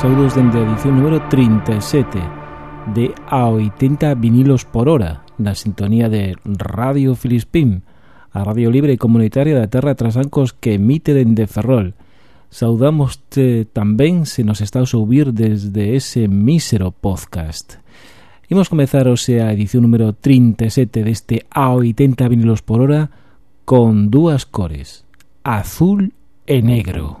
Saúdos dende a edición número 37 de A 80 vinilos por hora na sintonía de Radio Filispín, a radio libre e comunitaria da Terra Trasancos que emite dende Ferrol. Saudámoste tamén se nos está a ouvir desde ese mísero podcast. Imos comezar hoxe a edición número 37 deste A80 vinilos por hora con dúas cores, azul e negro.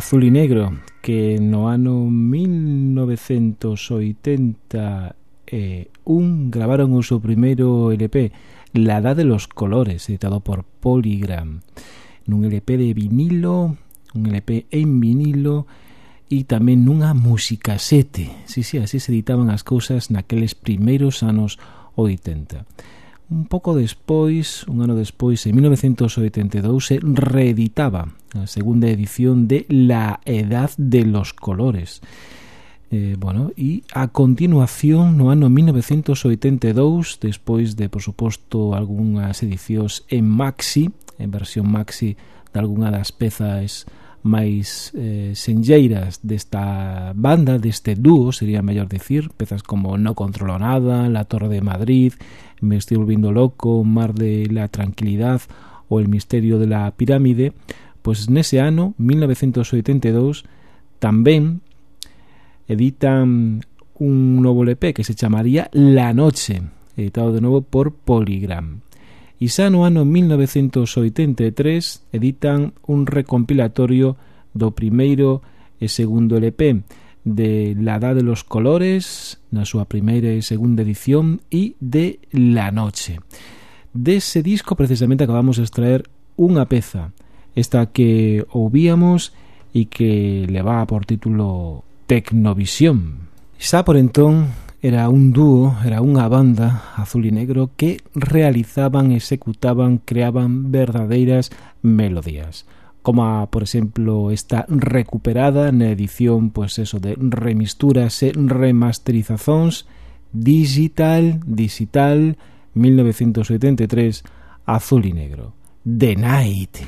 azul e negro que no ano 1981 eh, gravaron o seu primeiro LP La Edad de los Colores editado por Polygram. Nun LP de vinilo un LP en vinilo e tamén nunha musicasete si, si, así se editaban as cousas naqueles primeiros anos 80 Un pouco despois, un ano despois, en 1982, se reeditaba a segunda edición de La Edad de los Colores. Eh, bueno, e a continuación no ano 1982, despois de, por suposto, algunhas edicións en maxi, en versión maxi de algunha das pezas máis eh, senlleiras desta banda, deste dúo, sería mellor dicir, pezas como No Controlo Nada, La Torre de Madrid, Me estoy volviendo loco, Mar de la Tranquilidad o El Misterio de la Pirámide, pois nese ano, 1982, tamén editan un novo LP que se chamaría La Noche, editado de novo por Polygram. E xa no ano 1983 editan un recompilatorio do primeiro e segundo LP, de La Edad de los Colores, na súa primeira e segunda edición, e de La Noche. Dese disco precisamente acabamos de extraer unha peza, esta que ouvíamos e que leva por título Tecnovisión. Xa por entón era un dúo, era unha banda azul e negro que realizaban, executaban, creaban verdadeiras melodías como a, por exemplo esta recuperada na edición pois eso de remisturas e remasterizazóns digital digital 1983 azul y negro. The Night.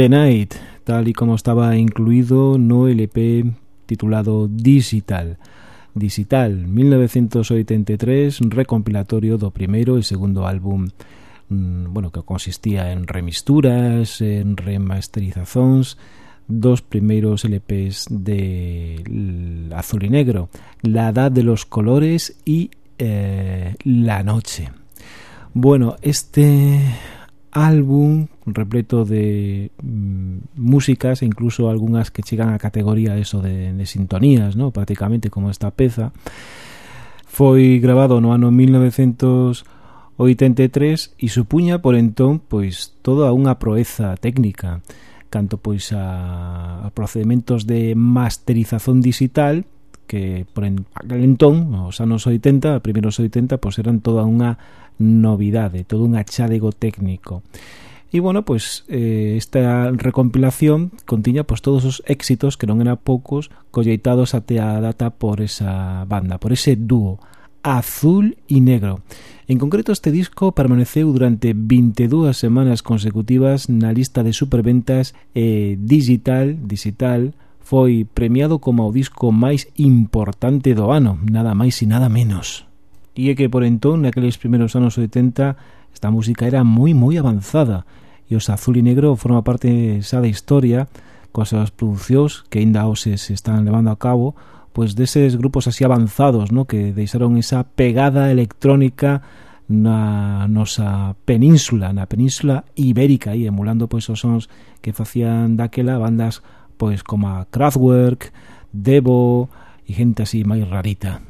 The Night, tal y como estaba incluído no LP titulado Digital. Digital, 1983, recompilatorio do primeiro e segundo álbum mm, bueno, que consistía en remisturas, en remasterizacións dos primeiros LPs de Azul y Negro, La Edad de los Colores y eh, La Noche. Bueno, este álbum repleto de mm, músicas e incluso algunhas que chegan a categoría eso de, de sintonías, ¿no? prácticamente como esta peza. Foi grabado no ano 1983 e supuña por entón pois toda unha proeza técnica, canto pois a, a procedementos de masterización digital que por en, aquel entón, os anos 80, primeiros 80, pois eran toda unha novidade, todo un achádego técnico. E bueno, pois eh, esta recompilación contiña pois todos os éxitos que non eran poucos colleitados até a data por esa banda, por ese dúo azul e negro. En concreto, este disco permaneceu durante 22 semanas consecutivas na lista de superventas eh, digital, digital, foi premiado como o disco máis importante do ano, nada máis e nada menos. E é que por entón, naqueles primeiros anos 80, Esta música era moi moi avanzada e os Azul e Negro forma parte xa da historia coas as producións que aínda hoxe se están levando a cabo pois deses grupos así avanzados no que deixaron esa pegada electrónica na nosa península, na península ibérica e emulando pois os sons que facían daquela bandas pois como a Kraftwerk, Devo e gente así máis rarita.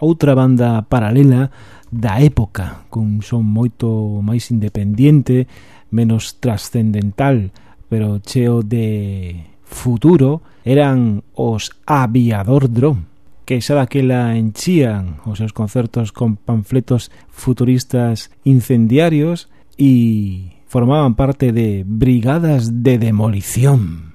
Outra banda paralela da época, cun son moito máis independente, menos trascendental, pero cheo de futuro, eran os Aviador Drone, que xa daquela enchían os seus concertos con panfletos futuristas incendiarios e formaban parte de brigadas de demolición.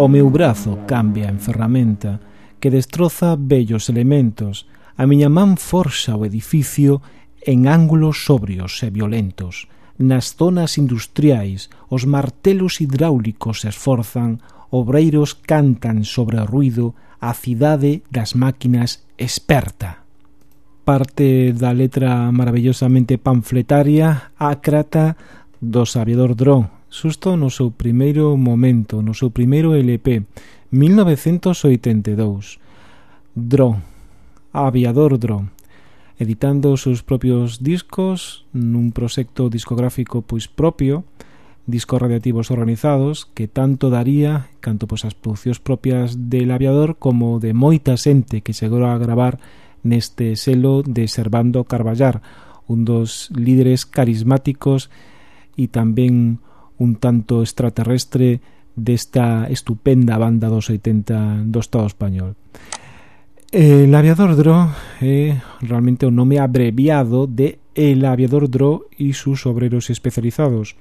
O meu brazo cambia en ferramenta que destroza bellos elementos. A miña man forxa o edificio en ángulos sobrios e violentos. Nas zonas industriais, os martelos hidráulicos se esforzan, obreiros cantan sobre o ruido, a cidade das máquinas experta. Parte da letra maravillosamente panfletaria, ácrata, do sabedor Drón, Susto no seu primeiro momento, no seu primeiro LP, 1982. Dro, Aviador Dro, editando os seus propios discos nun proxecto discográfico pois propio, discos radiativos organizados que tanto daría canto pois as producións propias del aviador como de moita xente que chegou a gravar neste selo de Servando Carballar, un dos líderes carismáticos e tamén un tanto extraterrestre desta estupenda banda dos 80 do Estado español. El aviador Dro é realmente o nome abreviado de El aviador Dro e sus obreros especializados.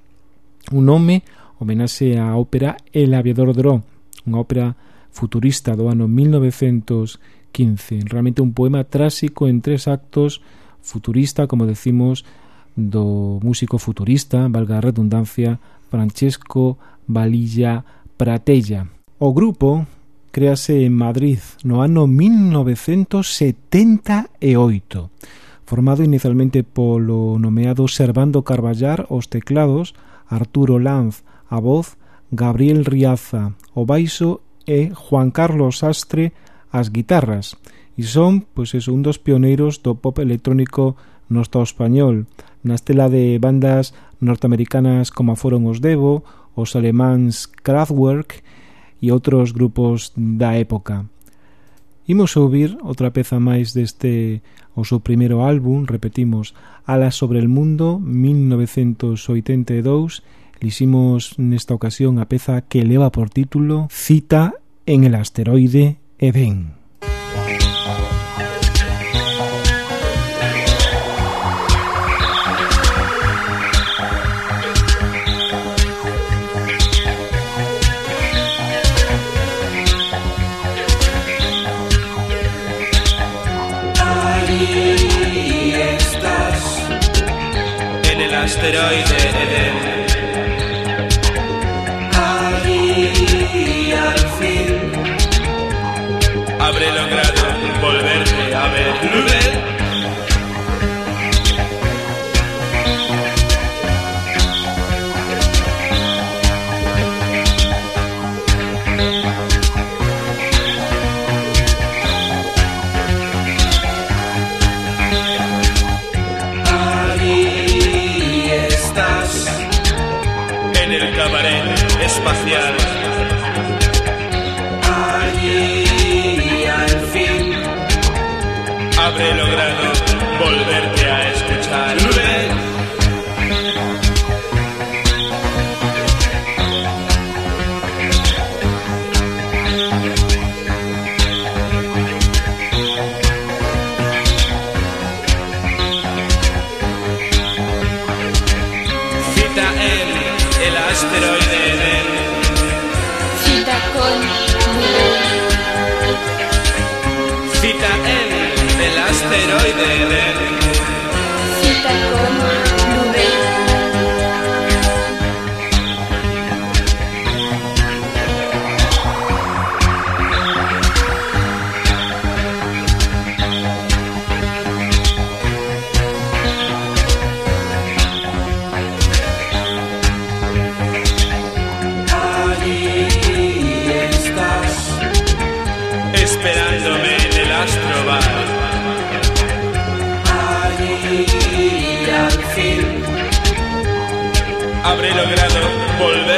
Un nome homenaxe á ópera El aviador Dro, unha ópera futurista do ano 1915. Realmente un poema trásico en tres actos futurista, como decimos, do músico futurista, valga a redundancia, Francesco Valilla Pratella. O grupo créase en Madrid no ano 1978 formado inicialmente polo nomeado Servando Carballar aos teclados, Arturo Lanz a voz, Gabriel Riaza o baixo e Juan Carlos Sastre as guitarras. E son, pois es un dos pioneiros do pop electrónico no Estado español, na estela de bandas norteamericanas como foron os Devo, os alemáns Kraftwerk e outros grupos da época. Imos ouvir outra peza máis deste o seu primeiro álbum, repetimos, Alas sobre el mundo, 1982, liximos nesta ocasión a peza que leva por título Cita en el asteroide Edén. Asteroide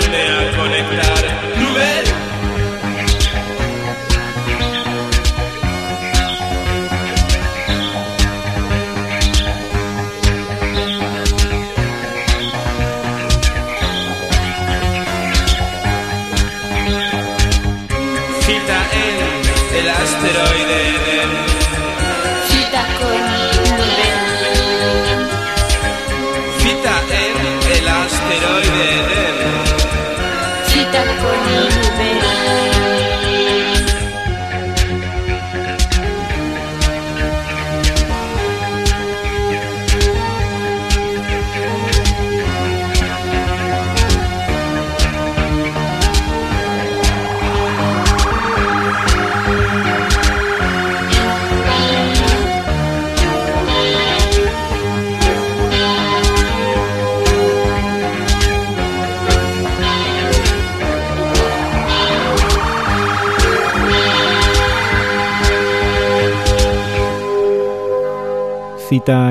Yeah.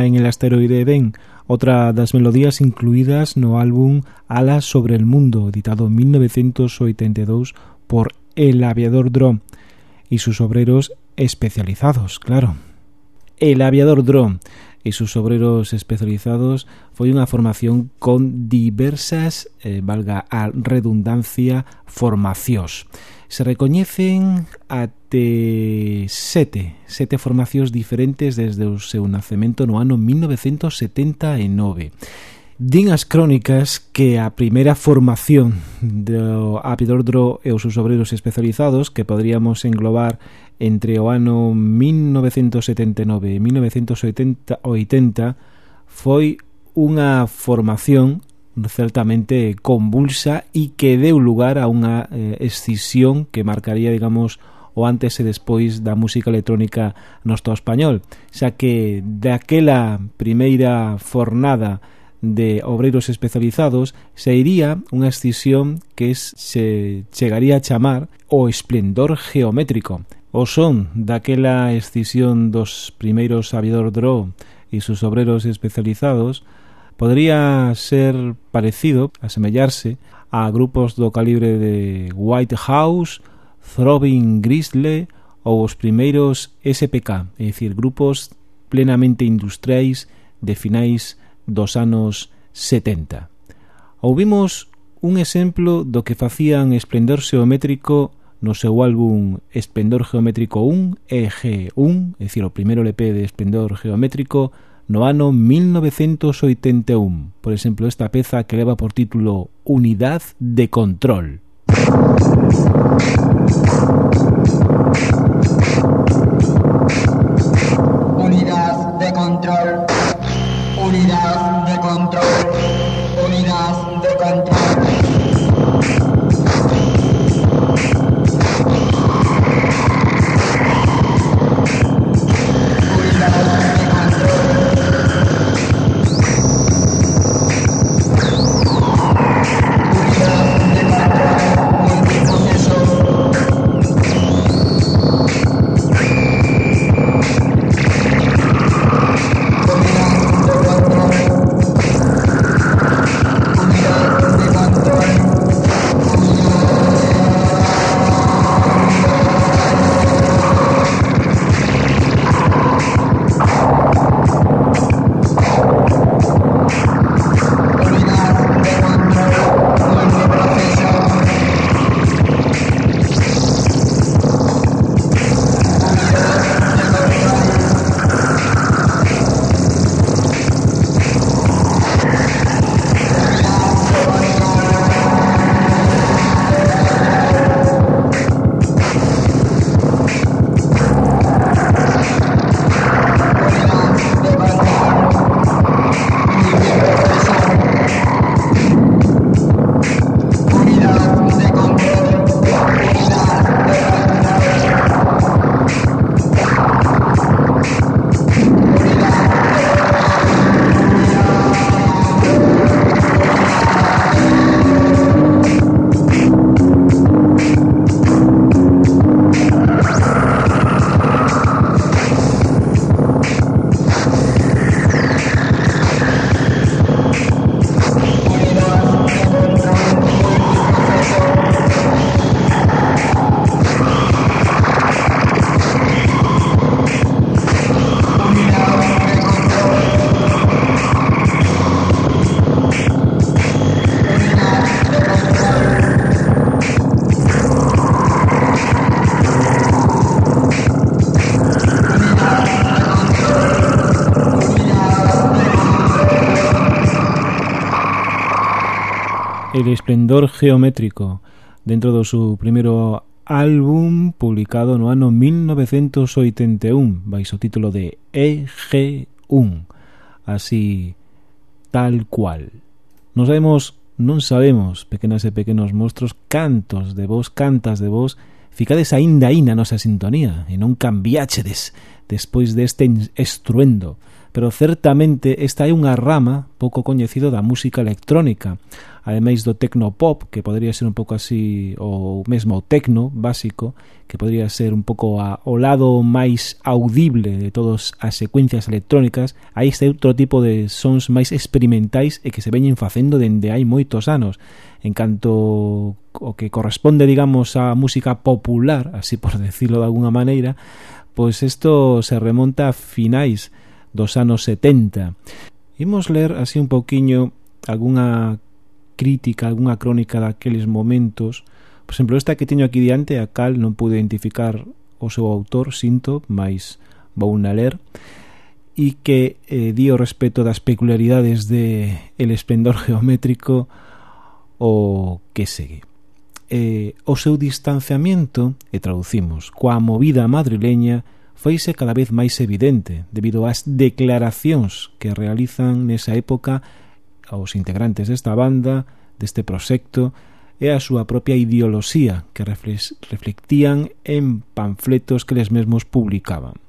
en el asteroide Edén, outra das melodías incluídas no álbum Alas sobre el Mundo, editado en 1982 por El Aviador Drone y sus obreros especializados, claro. El Aviador Drone e sus obreros especializados foi unha formación con diversas, eh, valga a redundancia, formacións. Se recoñecen até sete, sete formacións diferentes desde o seu nacemento no ano 1979 Din as crónicas que a primeira formación do Apidordro e os seus obreros especializados que poderíamos englobar entre o ano 1979 e 1980 foi unha formación certamente convulsa e que deu lugar a unha eh, escisión que marcaría, digamos, o antes e despois da música electrónica no Estado español, xa que daquela primeira fornada de obreiros especializados se iría unha escisión que se chegaría a chamar o esplendor geométrico. O son daquela escisión dos primeiros Aviador dro e sus obreros especializados podría ser parecido, asemellarse, a grupos do calibre de White House, Throbbing Grizzly ou os primeiros SPK, é dicir, grupos plenamente industriais de finais dos anos 70. Ouvimos un exemplo do que facían Esplendor Geométrico no seu álbum Esplendor Geométrico 1, EG1, é dicir, o primeiro LP de Esplendor Geométrico, no ano 1981. Por exemplo, esta peza que leva por título Unidad de Control. Unidad de Control. it out. El esplendor geométrico dentro do seu primeiro álbum publicado no ano 1981 baixo o título de EG1 así tal cual. Non sabemos non sabemos pequenas e pequenos monstruos cantos de vos cantas de vos ficades aínda aí na nosa sintonía e non cambiáchedes despois deste estruendo pero certamente esta é unha rama pouco coñecida da música electrónica, ademais do tecnopop, que podría ser un pouco así ou mesmo o tecno básico, que podría ser un pouco a, o lado máis audible de todas as secuencias electrónicas, aí este outro tipo de sons máis experimentais e que se veñen facendo dende hai moitos anos. En canto o que corresponde, digamos, á música popular, así por decirlo de alguna maneira, pois isto se remonta a finais dos anos 70. Imos ler así un pouquiño algunha crítica, algunha crónica daqueles momentos. Por exemplo, esta que teño aquí diante, a cal non pude identificar o seu autor, sinto, mais vou na ler e que eh, di o respecto das peculiaridades de el esplendor geométrico o que segue. Eh, o seu distanciamento, e traducimos, coa movida madrileña foise cada vez máis evidente debido ás declaracións que realizan nesa época aos integrantes desta banda, deste proxecto, e a súa propia ideoloxía que reflectían en panfletos que les mesmos publicaban.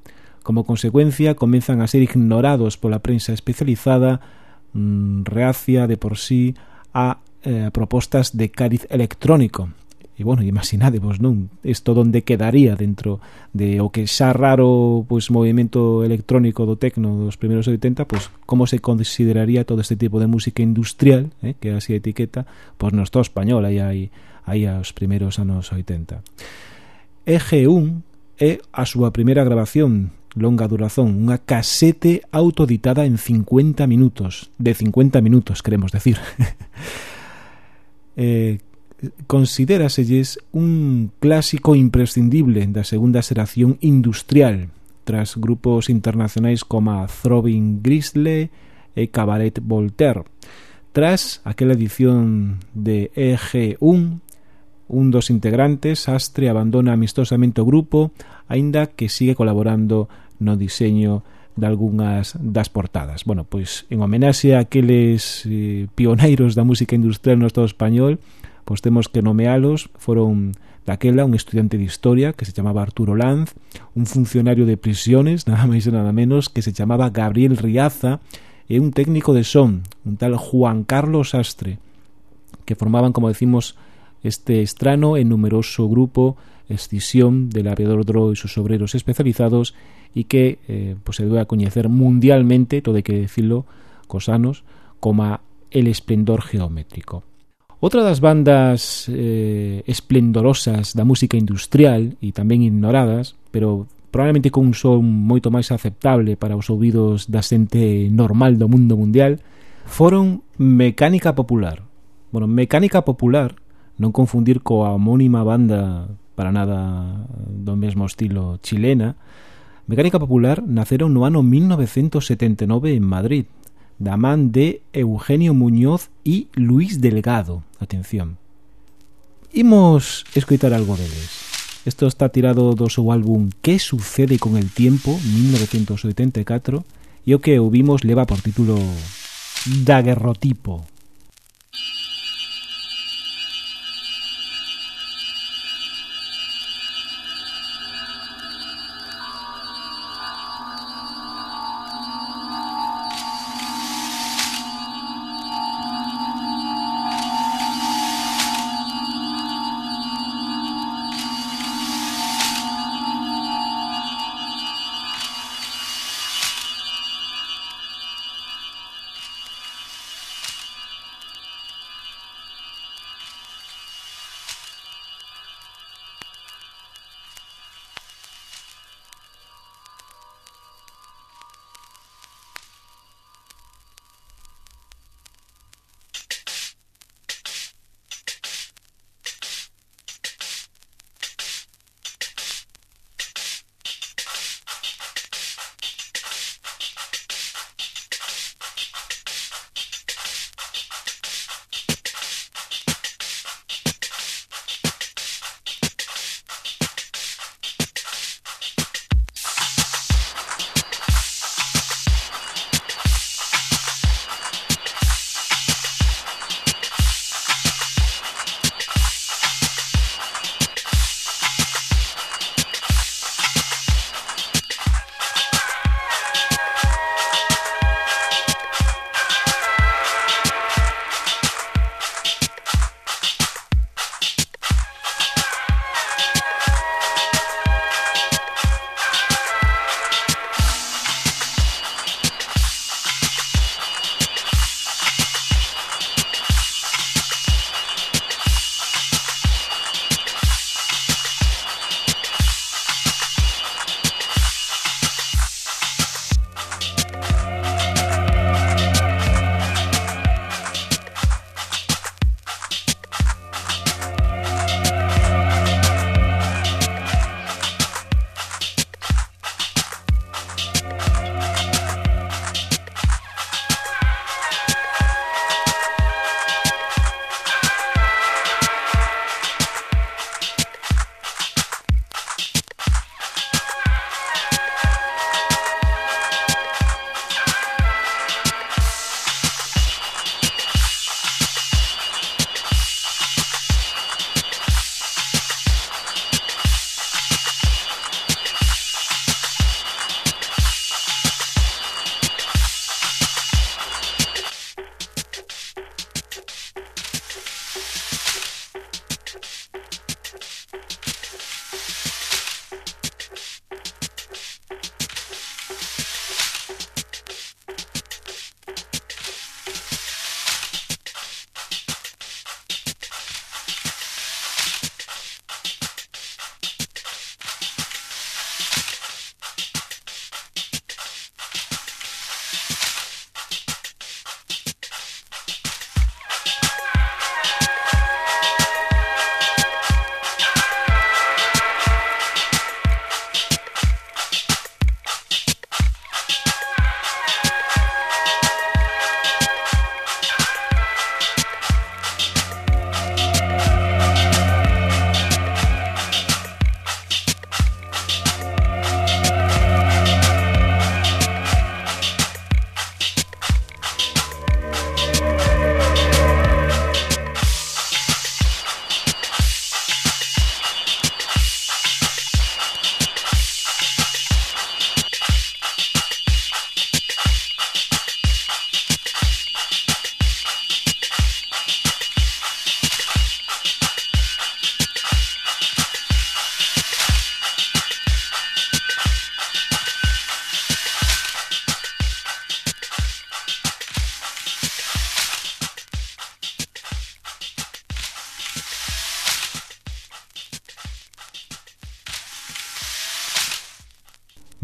Como consecuencia, comenzan a ser ignorados pola prensa especializada, mm, reacia de por sí a eh, propostas de cariz electrónico, E bueno, imaginadevos, non? Isto donde quedaría dentro de o que xa raro pois movimento electrónico do tecno dos primeiros 80, pois como se consideraría todo este tipo de música industrial, eh, que así a etiqueta, pois no Estado español aí aí aí aos primeiros anos 80. EG1 é a súa primeira grabación longa duración, unha casete autoditada en 50 minutos, de 50 minutos, queremos decir. eh, consideraselles un clásico imprescindible da segunda xeración industrial, tras grupos internacionais como Throbbing Grizzly e Cabaret Voltaire. Tras aquela edición de EG1, un dos integrantes, Astre, abandona amistosamente o grupo, aínda que sigue colaborando no diseño de algunhas das portadas. Bueno, pois en homenaxe a aqueles eh, pioneiros da música industrial no Estado español, pois temos que nomealos, foron daquela un estudiante de historia que se chamaba Arturo Lanz, un funcionario de prisiones, nada máis e nada menos, que se chamaba Gabriel Riaza, e un técnico de son, un tal Juan Carlos Astre, que formaban, como decimos, este estrano e numeroso grupo Escisión del aviador Dro e sus obreros especializados e que eh, pues, se debe a coñecer mundialmente, todo hai que decirlo, cos anos, como el esplendor geométrico. Outra das bandas eh, esplendorosas da música industrial e tamén ignoradas, pero probablemente con un son moito máis aceptable para os ouvidos da xente normal do mundo mundial, foron Mecánica Popular. Bueno, Mecánica Popular, non confundir coa homónima banda para nada do mesmo estilo chilena, Mecánica Popular naceron no ano 1979 en Madrid, da man de Eugenio Muñoz e Luis Delgado. Atención. Imos escoitar algo deles. Isto está tirado do seu álbum Que sucede con el tiempo, 1984, e o que ouvimos leva por título Daguerrotipo.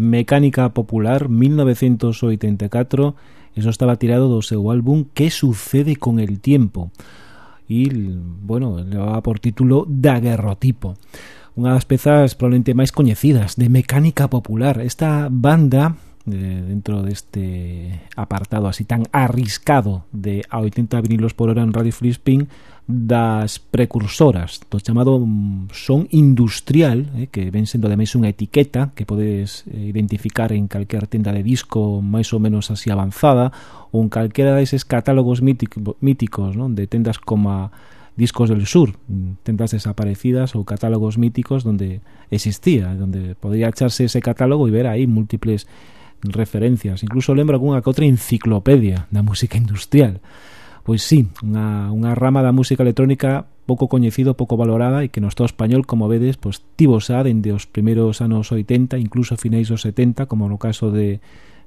Mecánica Popular 1984 eso estaba tirado do seu álbum Que sucede con el tiempo? E, bueno, levaba por título Daguerrotipo unha das pezas probablemente máis coñecidas de Mecánica Popular. Esta banda dentro deste apartado así tan arriscado de a 80 vinilos por hora en Radio Free Spin das precursoras do chamado mm, son industrial eh, que ven sendo ademais unha etiqueta que podes eh, identificar en calquer tenda de disco máis ou menos así avanzada ou en calquera deses catálogos mítico, míticos non? de tendas como Discos del Sur, mm, tendas desaparecidas ou catálogos míticos donde existía, donde podría echarse ese catálogo e ver aí múltiples referencias. Incluso lembro algunha que outra enciclopedia da música industrial. Pois sí, unha, unha rama da música electrónica pouco coñecido, pouco valorada e que no Estado español, como vedes, pois tivo xa dende os primeiros anos 80, incluso fineis dos 70, como no caso de,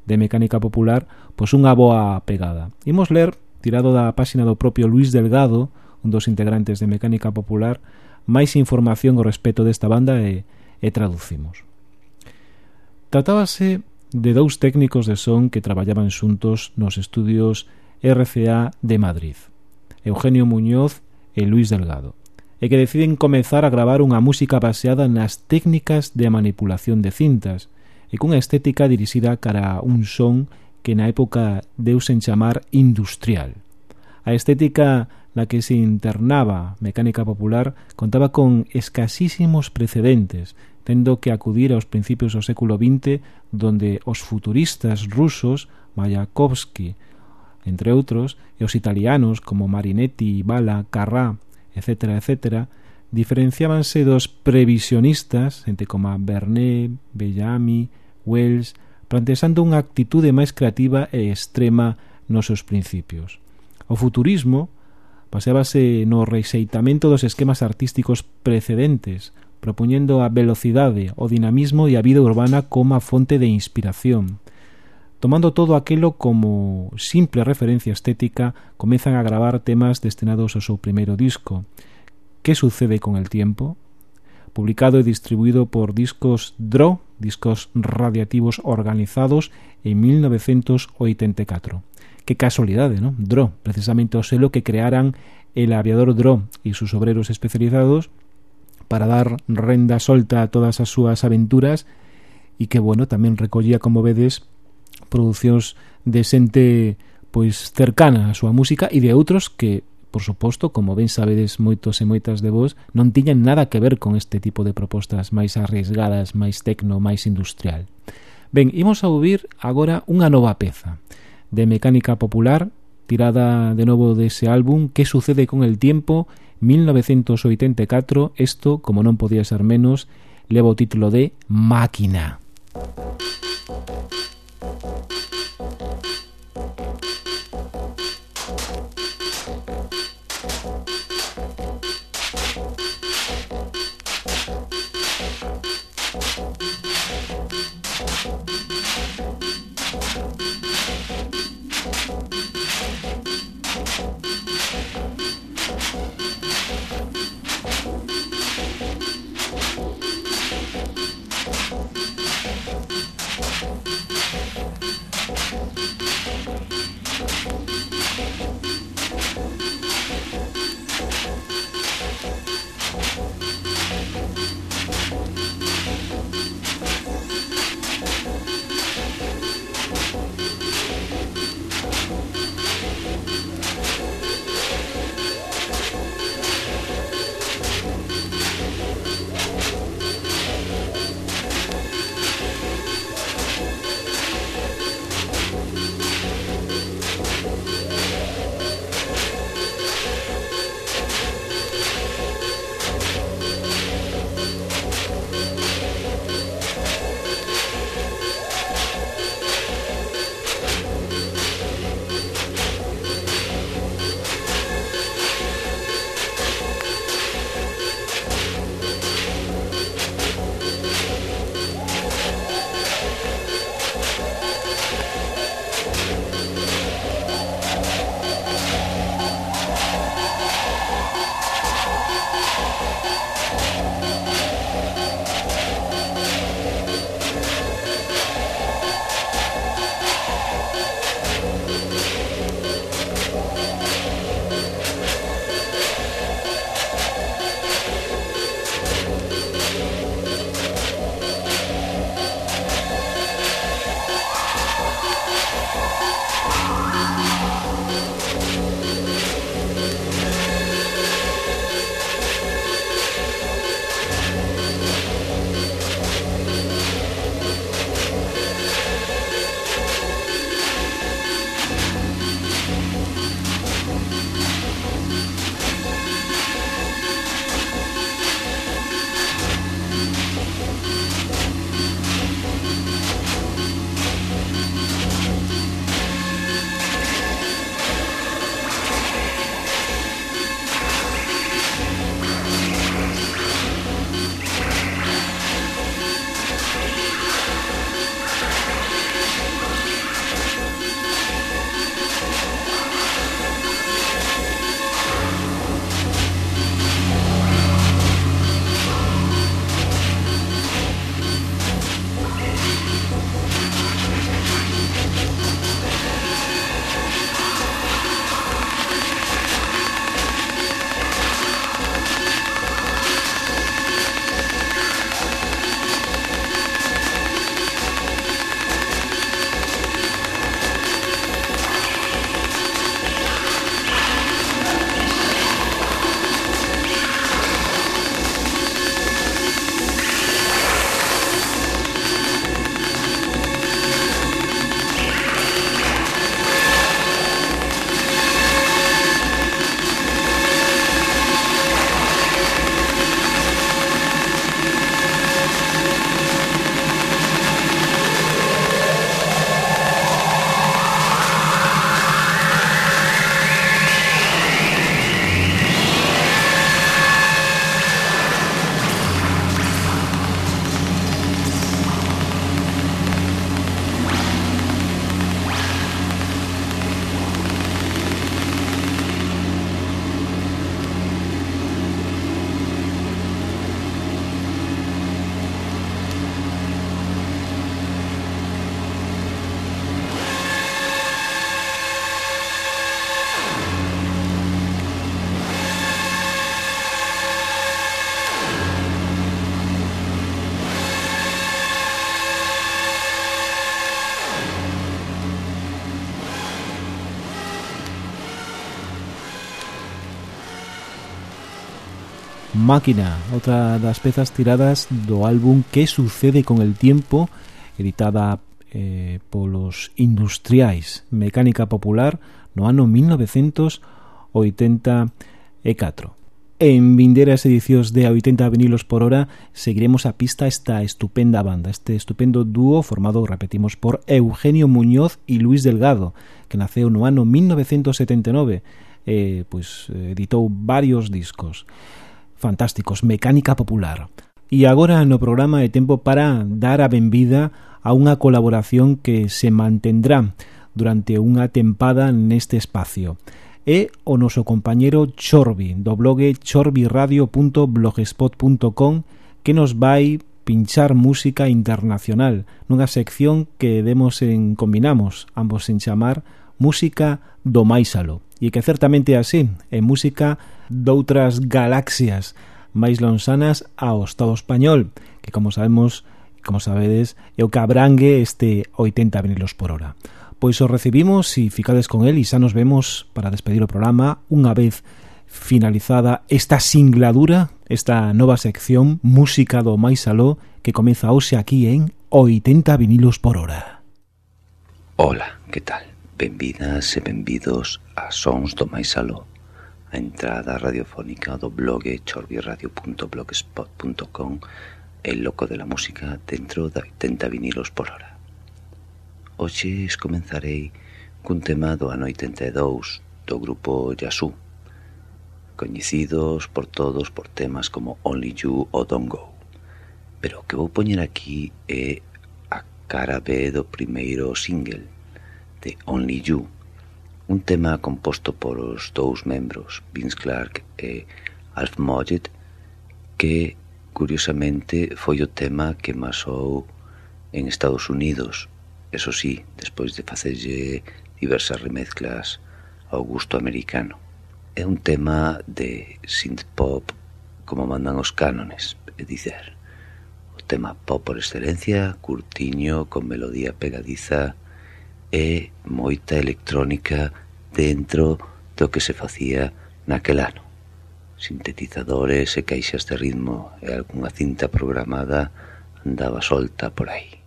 de Mecánica Popular, pois unha boa pegada. Imos ler, tirado da páxina do propio Luis Delgado, un dos integrantes de Mecánica Popular, máis información ao respecto desta banda e, e traducimos. Tratábase de dous técnicos de son que traballaban xuntos nos estudios RCA de Madrid, Eugenio Muñoz e Luis Delgado, e que deciden comezar a gravar unha música baseada nas técnicas de manipulación de cintas e cunha estética dirixida cara a un son que na época deusen chamar industrial. A estética na que se internaba mecánica popular contaba con escasísimos precedentes tendo que acudir aos principios do século XX donde os futuristas rusos Mayakovsky, entre outros, e os italianos como Marinetti, Bala, Carrà, etc., etc., diferenciábanse dos previsionistas, xente como Bernet, Bellamy, Wells, plantexando unha actitude máis creativa e extrema nos seus principios. O futurismo baseábase no rexeitamento dos esquemas artísticos precedentes, propoñendo a velocidade, o dinamismo e a vida urbana como a fonte de inspiración, Tomando todo aquelo como simple referencia estética, comezan a gravar temas destinados ao seu primeiro disco. Que sucede con el tiempo? Publicado e distribuído por Discos DRO, Discos Radiativos Organizados, en 1984. Que casualidade, non? DRO, precisamente o selo que crearan el aviador DRO e sus obreros especializados para dar renda solta a todas as súas aventuras e que, bueno, tamén recollía, como vedes, producións de xente pois cercana á súa música e de outros que, por suposto, como ben sabedes moitos e moitas de vos, non tiñan nada que ver con este tipo de propostas máis arriesgadas, máis tecno, máis industrial. Ben, imos a ouvir agora unha nova peza de mecánica popular tirada de novo dese álbum Que sucede con el tiempo 1984 Esto, como non podía ser menos, leva o título de. Máquina Máquina, outra das pezas tiradas do álbum Que sucede con el tiempo, editada eh, polos industriais Mecánica Popular no ano 1984. En vinderas edicións de 80 vinilos por hora seguiremos a pista esta estupenda banda, este estupendo dúo formado, repetimos, por Eugenio Muñoz e Luis Delgado, que naceu no ano 1979 eh, pois, editou varios discos fantásticos, Mecánica Popular. E agora no programa é tempo para dar a benvida a unha colaboración que se mantendrá durante unha tempada neste espacio. É o noso compañero Chorbi, do blog chorbiradio.blogspot.com que nos vai pinchar música internacional nunha sección que demos en combinamos ambos en chamar música do máis. E que certamente é así, é música doutras galaxias máis lonxanas ao Estado español, que como sabemos, como sabedes, é o que abrangue este 80 vinilos por hora. Pois o recibimos e ficades con el e xa nos vemos para despedir o programa unha vez finalizada esta singladura, esta nova sección Música do máis aló que comeza hoxe aquí en 80 vinilos por hora. Hola, que tal? Benvidas e benvidos a Sons do Máis Aló, a entrada radiofónica do blog chorbiradio.blogspot.com el loco de la música dentro da 80 vinilos por hora. Hoxe es comenzarei cun tema do ano 82 do grupo Yasu, coñecidos por todos por temas como Only You ou Don't Go. Pero o que vou poñer aquí é a cara B do primeiro single, The Only You un tema composto polos dous membros, Vince Clark e Alf Moggett, que, curiosamente, foi o tema que masou en Estados Unidos, eso sí, despois de facerlle diversas remezclas ao gusto americano. É un tema de synth-pop como mandan os cánones, é dicer, o tema pop por excelencia, curtiño, con melodía pegadiza e moita electrónica dentro do que se facía naquel ano. Sintetizadores e caixas de ritmo e algunha cinta programada andaba solta por aí.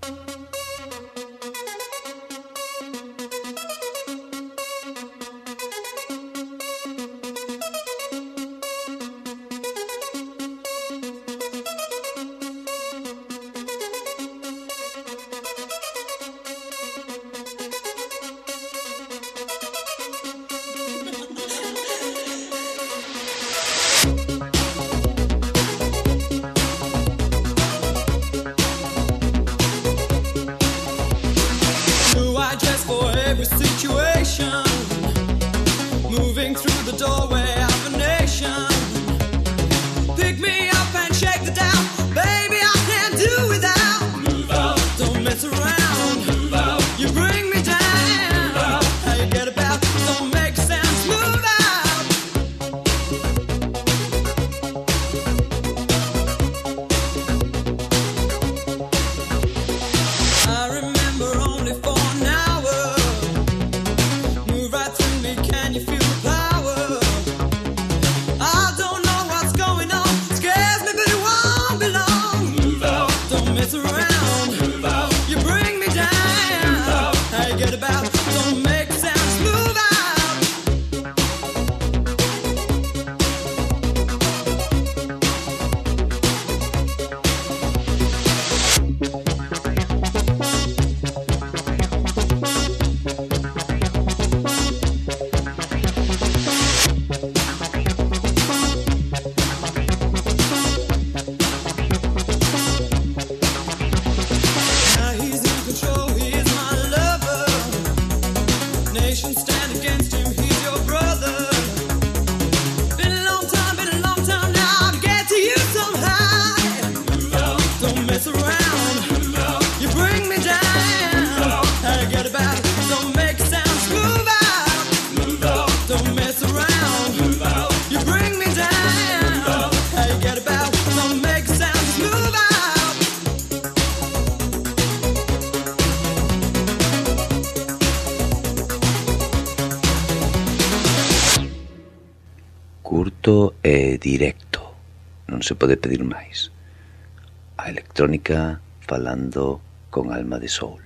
se pode pedir máis. A electrónica falando con alma de soul.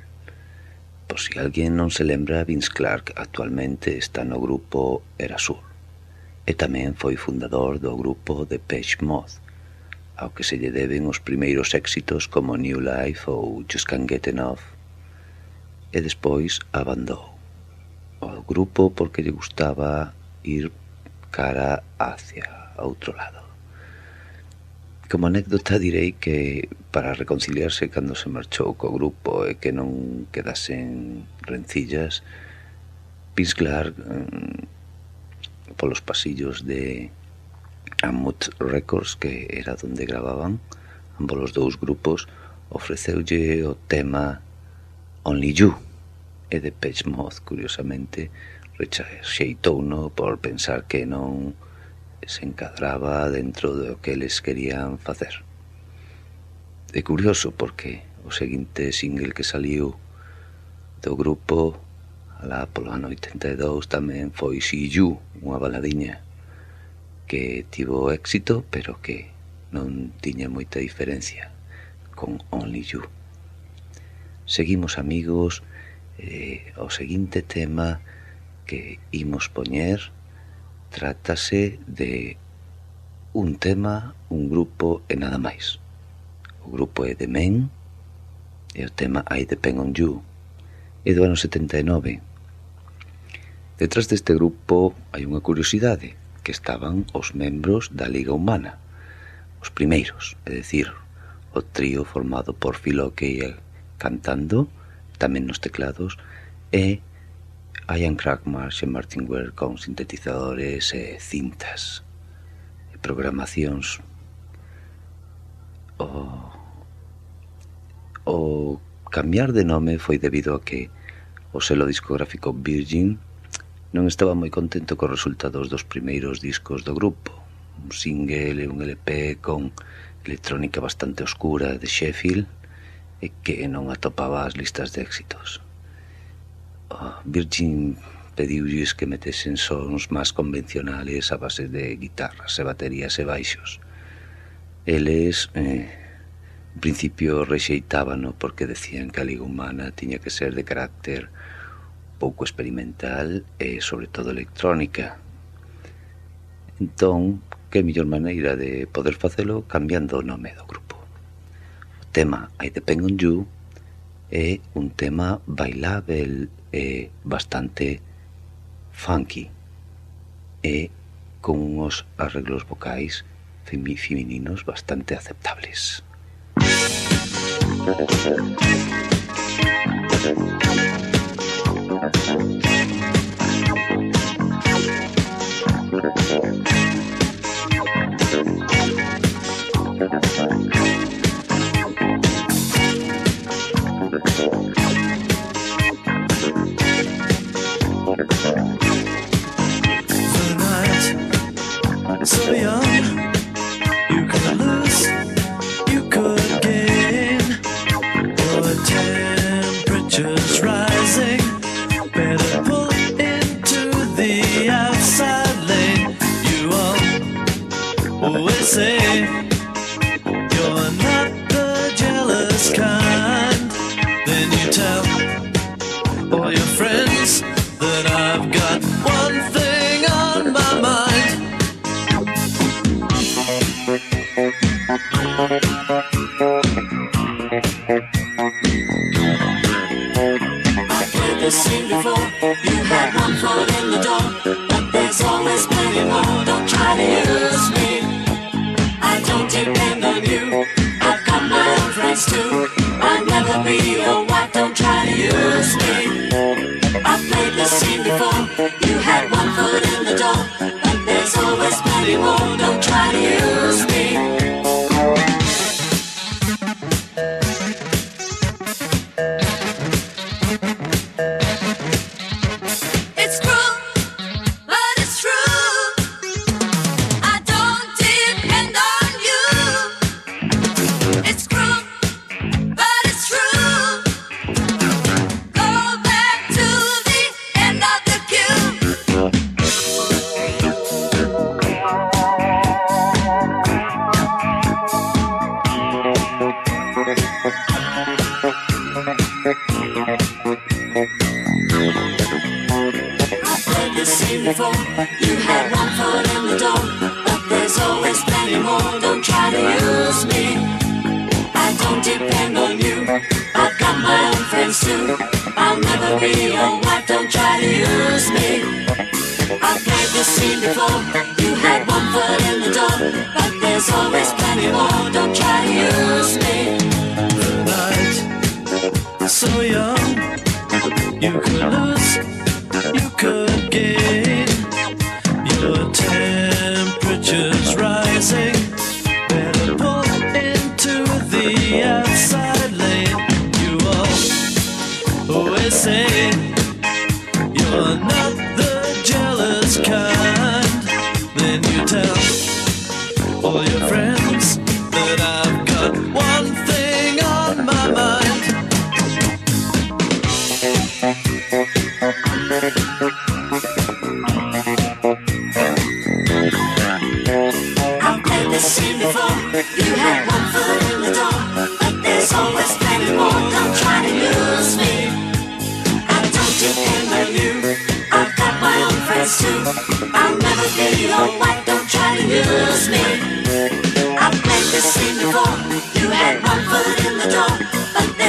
Por si alguén non se lembra, Vince Clark actualmente está no grupo Erasur e tamén foi fundador do grupo The Page Moth, ao que se lle deben os primeiros éxitos como New Life ou Just Can't Get Enough, e despois abandou o grupo porque lle gustaba ir cara hacia outro lado. Como anécdota direi que para reconciliarse cando se marchou co grupo e que non quedasen rencillas, Vince Clark mm, polos pasillos de Amut Records, que era onde gravaban ambos os dous grupos, ofreceulle o tema Only You. E de Pech Moth, curiosamente, rexeitou no por pensar que non se encadraba dentro do que eles querían facer. É curioso porque o seguinte single que saliu do grupo alá polo ano 82 tamén foi Si You, unha baladiña que tivo éxito pero que non tiña moita diferencia con Only You. Seguimos amigos eh, o seguinte tema que imos poñer Trátase de un tema, un grupo e nada máis. O grupo é The Men e o tema I Depend on You é do ano 79. Detrás deste grupo hai unha curiosidade que estaban os membros da Liga Humana, os primeiros, é dicir, o trío formado por Filoque cantando, tamén nos teclados, e Ian Crackmarsh e Martin Ware con sintetizadores e cintas e programacións o o cambiar de nome foi debido a que o selo discográfico Virgin non estaba moi contento cos resultados dos primeiros discos do grupo un single e un LP con electrónica bastante oscura de Sheffield e que non atopaba as listas de éxitos. Virgin pediulles que metesen sons máis convencionales a base de guitarras e baterías e baixos. Eles, eh, en principio, rexeitábano porque decían que a Liga Humana tiña que ser de carácter pouco experimental e, sobre todo, electrónica. Entón, que mellor maneira de poder facelo cambiando o nome do grupo. O tema I Depend on You é un tema bailável e bastante funky e con unos arreglos vocais femininos bastante aceptables. Tonight, so young. You. I've got my own friends too. I'll never be your wife. Don't try to use me. I've played this scene before. You had one foot in the door, but there's always plenty more. Don't try to use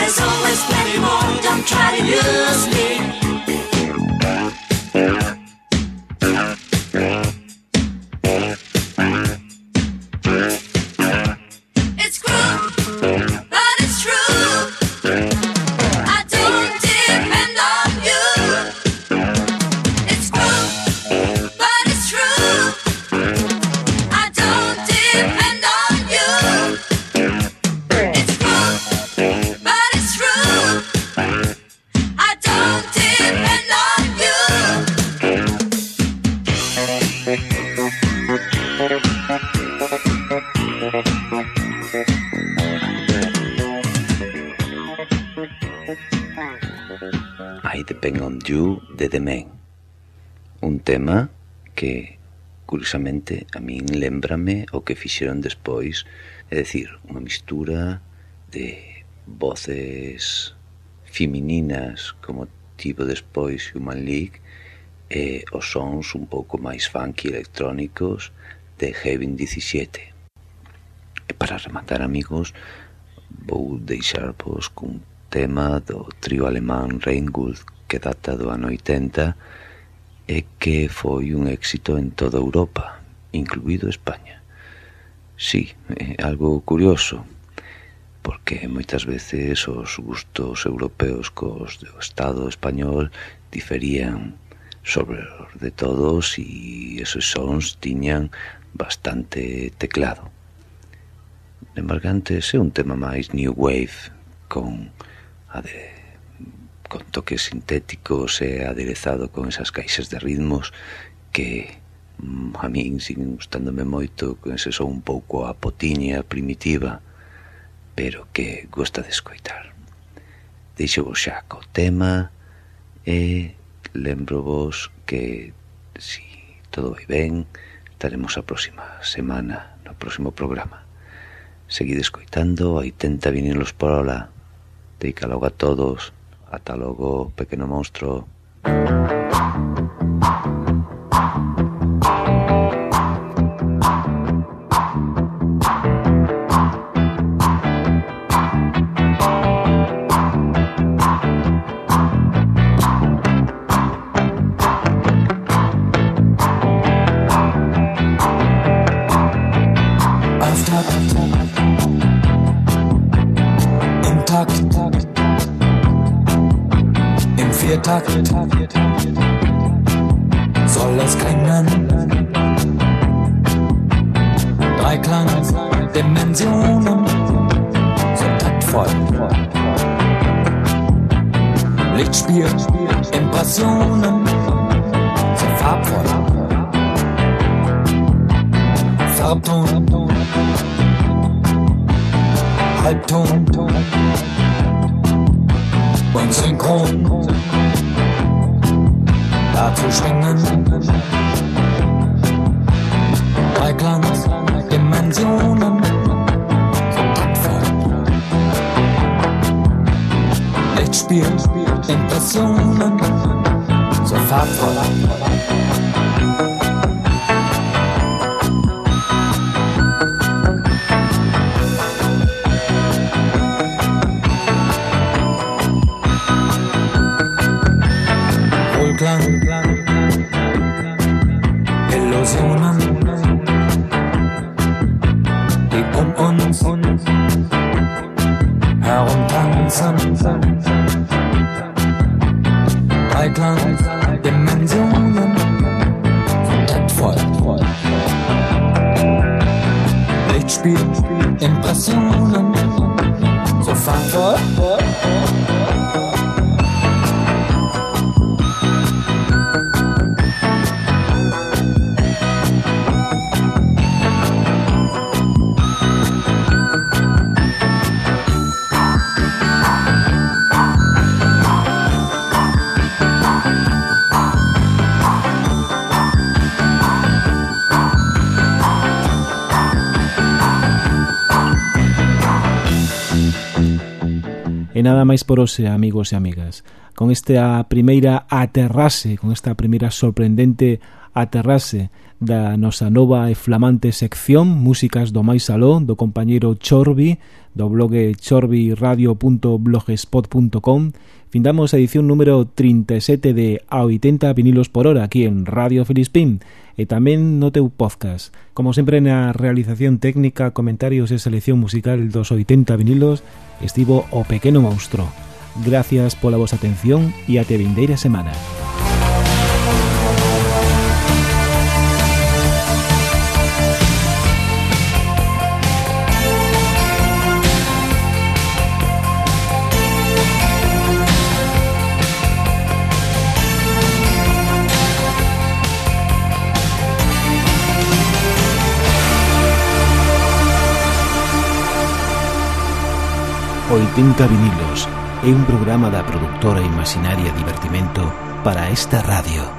there's always plenty more. Don't try to use me. You de The Men. Un tema que, curiosamente, a min lembrame o que fixeron despois, é dicir, unha mistura de voces femininas como tivo despois Human League e os sons un pouco máis funky electrónicos de Heaven 17. E para rematar, amigos, vou deixarvos cun tema do trío alemán Reingold que data do ano 80 e que foi un éxito en toda Europa, incluído España. Sí, é algo curioso, porque moitas veces os gustos europeos cos do Estado español diferían sobre os de todos e esos sons tiñan bastante teclado. Embargante é un tema máis new wave con a de con toques sintéticos e aderezado con esas caixas de ritmos que mm, a min siguen gustándome moito con ese son un pouco a potiña primitiva pero que gosta de escoitar. Deixo vos xa co tema e lembro vos que si todo vai ben estaremos a próxima semana no próximo programa. Seguid escoitando aí tenta vinilos por ola Te a todos. Ata logo, pequeno monstro. Herumtanzen. Dreiklang, Dimensionen, kontaktvoll. Lichtspiel, Impressionen, so fahrtvoll. nada máis por hoxe, amigos e amigas. Con esta primeira aterrase, con esta primeira sorprendente aterrase da nosa nova e flamante sección Músicas do máis aló do compañeiro Chorbi do blog chorbiradio.blogspot.com Findamos a edición número 37 de A80 vinilos por hora aquí en Radio Filispín e tamén no teu podcast. Como sempre na realización técnica, comentarios e selección musical dos 80 vinilos, estivo o pequeno monstro. Gracias pola vosa atención e até vindeira semana. Oitenta vinilos é un programa da produtora Imaginaria Divertimento para esta radio.